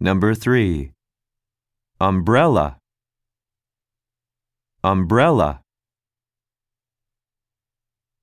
Number 3. Umbrella. Umbrella.